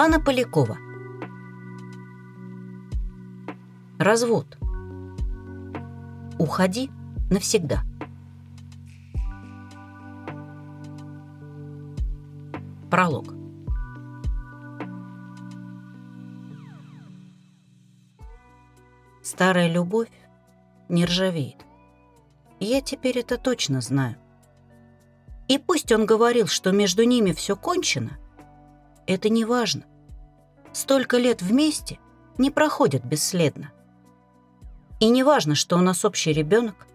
Лана Полякова. Развод. Уходи навсегда. Пролог. Старая любовь не ржавеет. Я теперь это точно знаю. И пусть он говорил, что между ними все кончено, это не важно. Столько лет вместе не проходят бесследно. И не важно, что у нас общий ребенок.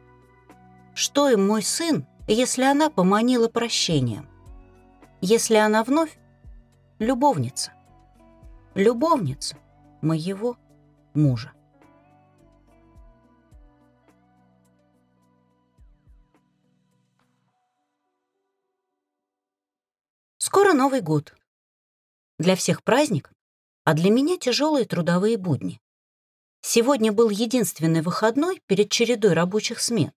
Что им мой сын, если она поманила прощением? Если она вновь любовница? Любовница моего мужа. Скоро Новый год. Для всех праздник, а для меня тяжелые трудовые будни. Сегодня был единственный выходной перед чередой рабочих смен.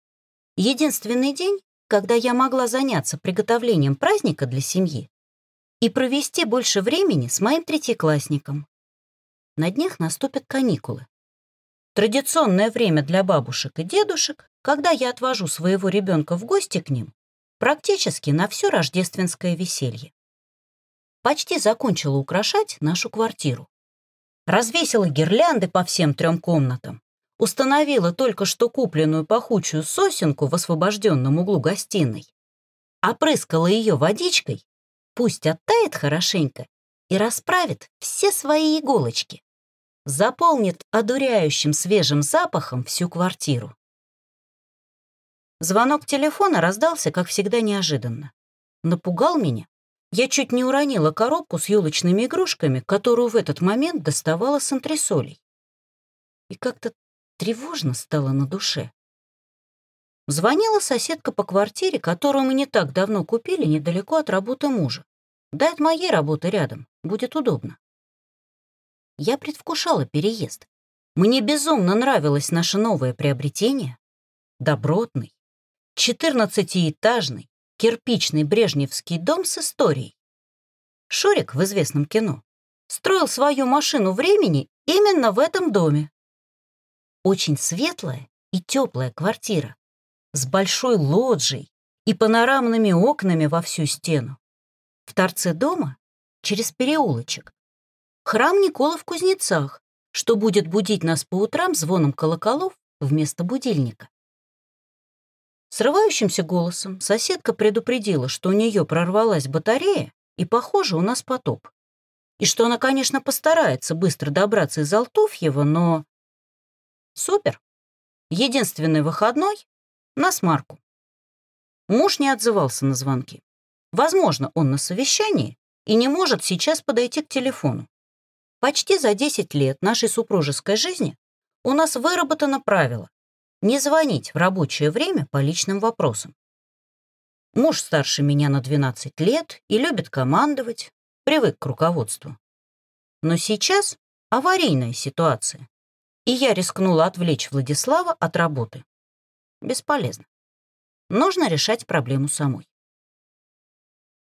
Единственный день, когда я могла заняться приготовлением праздника для семьи и провести больше времени с моим третьеклассником. На днях наступят каникулы. Традиционное время для бабушек и дедушек, когда я отвожу своего ребенка в гости к ним, практически на все рождественское веселье почти закончила украшать нашу квартиру. Развесила гирлянды по всем трем комнатам, установила только что купленную пахучую сосенку в освобожденном углу гостиной, опрыскала ее водичкой, пусть оттает хорошенько и расправит все свои иголочки, заполнит одуряющим свежим запахом всю квартиру. Звонок телефона раздался, как всегда, неожиданно. Напугал меня я чуть не уронила коробку с елочными игрушками, которую в этот момент доставала с антресолей. И как-то тревожно стало на душе. Звонила соседка по квартире, которую мы не так давно купили недалеко от работы мужа. Да от моей работы рядом, будет удобно. Я предвкушала переезд. Мне безумно нравилось наше новое приобретение. Добротный, четырнадцатиэтажный, кирпичный брежневский дом с историей. Шурик в известном кино строил свою машину времени именно в этом доме. Очень светлая и теплая квартира с большой лоджией и панорамными окнами во всю стену. В торце дома, через переулочек, храм Никола в Кузнецах, что будет будить нас по утрам звоном колоколов вместо будильника. Срывающимся голосом соседка предупредила, что у нее прорвалась батарея, и, похоже, у нас потоп. И что она, конечно, постарается быстро добраться из Алтуфьева, но... Супер. Единственный выходной — на смарку. Муж не отзывался на звонки. Возможно, он на совещании и не может сейчас подойти к телефону. Почти за 10 лет нашей супружеской жизни у нас выработано правило не звонить в рабочее время по личным вопросам. Муж старше меня на 12 лет и любит командовать, привык к руководству. Но сейчас аварийная ситуация, и я рискнула отвлечь Владислава от работы. Бесполезно. Нужно решать проблему самой.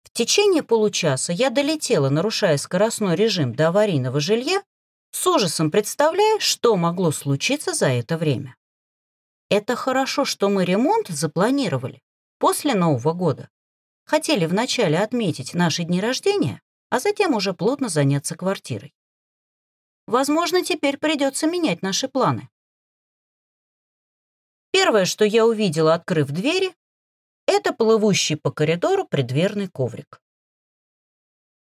В течение получаса я долетела, нарушая скоростной режим до аварийного жилья, с ужасом представляя, что могло случиться за это время. Это хорошо, что мы ремонт запланировали после Нового года. Хотели вначале отметить наши дни рождения, а затем уже плотно заняться квартирой. Возможно, теперь придется менять наши планы. Первое, что я увидела, открыв двери, это плывущий по коридору предверный коврик.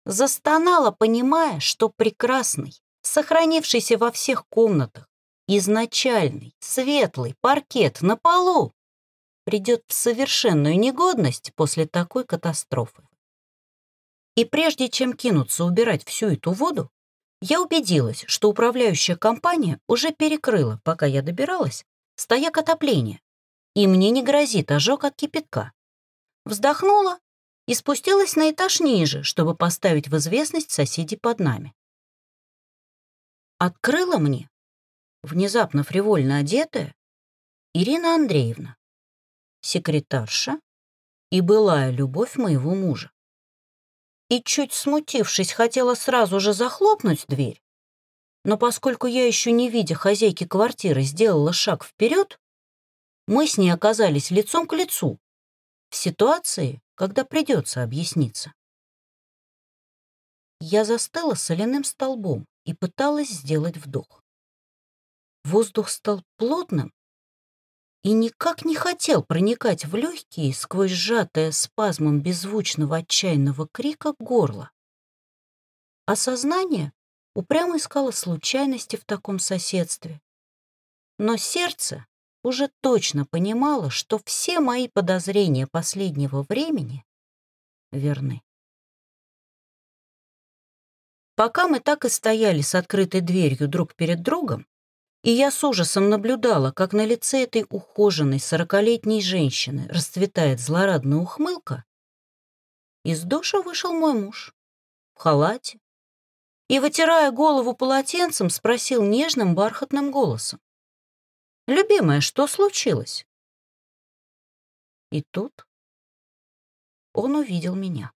Застонала, понимая, что прекрасный, сохранившийся во всех комнатах, изначальный, светлый паркет на полу придет в совершенную негодность после такой катастрофы. И прежде чем кинуться убирать всю эту воду, я убедилась, что управляющая компания уже перекрыла, пока я добиралась, стояк отопления, и мне не грозит ожог от кипятка. Вздохнула и спустилась на этаж ниже, чтобы поставить в известность соседей под нами. Открыла мне, внезапно фривольно одетая, Ирина Андреевна, секретарша и былая любовь моего мужа. И чуть смутившись, хотела сразу же захлопнуть дверь, но поскольку я еще не видя хозяйки квартиры сделала шаг вперед, мы с ней оказались лицом к лицу в ситуации, когда придется объясниться. Я застыла соляным столбом и пыталась сделать вдох. Воздух стал плотным и никак не хотел проникать в легкие сквозь сжатое спазмом беззвучного отчаянного крика горло. Осознание упрямо искала случайности в таком соседстве. Но сердце уже точно понимало, что все мои подозрения последнего времени верны. Пока мы так и стояли с открытой дверью друг перед другом, и я с ужасом наблюдала, как на лице этой ухоженной сорокалетней женщины расцветает злорадная ухмылка, из душа вышел мой муж в халате, и, вытирая голову полотенцем, спросил нежным бархатным голосом. «Любимая, что случилось?» И тут он увидел меня.